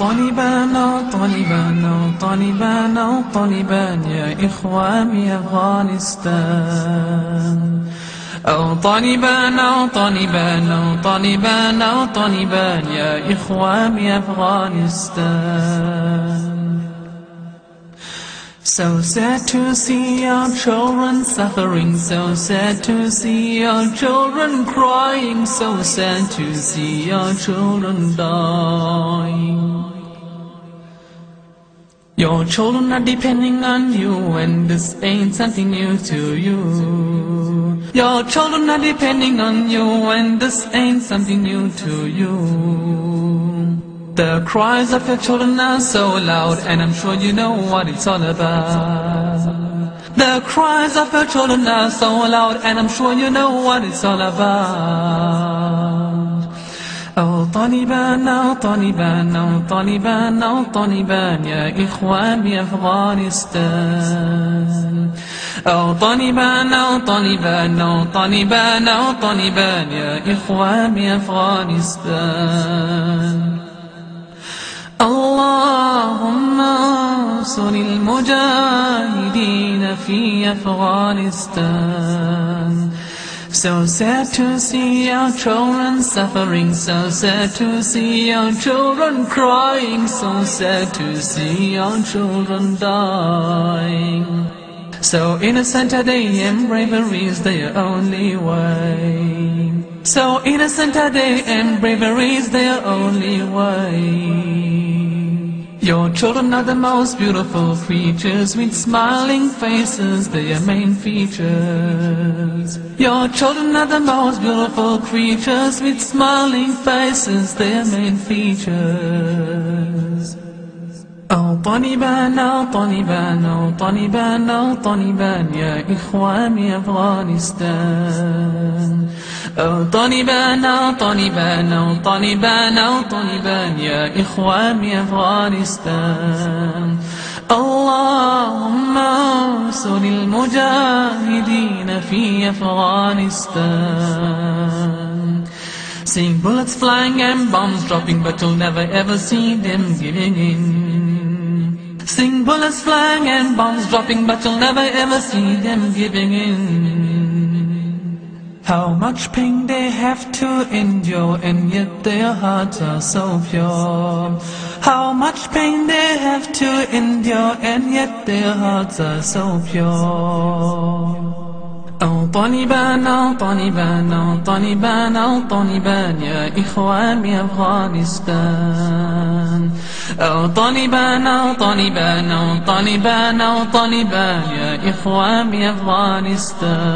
طالبان طالبان طالبان طالبان يا إخواني أفغانستان أو طالبان أو طالبان أو طالبان أو طالبان يا إخواني أفغانستان So sad to see our children suffering, so sad to see our children crying, so sad to see our children dying. Your children are depending on you, and this ain't something new to you. Your children are depending on you, and this ain't something new to you. The cries of your children are so loud, and I'm sure you know what it's all about. The cries of your children are so loud, and I'm sure you know what it's all about. أو طالبان أو طالبان أو طالبان أو طالبان يا إخواني أفغانستان. أو طالبان أو طالبان أو طالبان أو طالبان يا إخواني أفغانستان. اللهم انصر المجاهدين في أفغانستان. So sad to see our children suffering, so sad to see our children crying, so sad to see our children dying. So innocent are they and bravery is their only way. So innocent are they and bravery is their only way. Your children are the most beautiful creatures with smiling faces, their main features. Your children are the most beautiful creatures with smiling faces, their main features. أو طالبان أو طالبان أو طالبان أو طالبان يا إخواني أفغانستان أو طالبان أو طالبان أو طالبان أو طالبان يا إخواني أفغانستان اللهم انصر المجاهدين في أفغانستان Seeing bullets flying and bombs dropping, but you'll never ever see them giving in. Seeing bullets flying and bombs dropping, but you'll never ever see them giving in. How much pain they have to endure, and yet their hearts are so pure. How much pain they have to endure, and yet their hearts are so pure. أو طالبان أو طالبان أو طالبان أو طالبان يا إخواني أفغانستان أو طالبان أو طالبان أو طالبان أو طالبان يا إخواني أفغانستان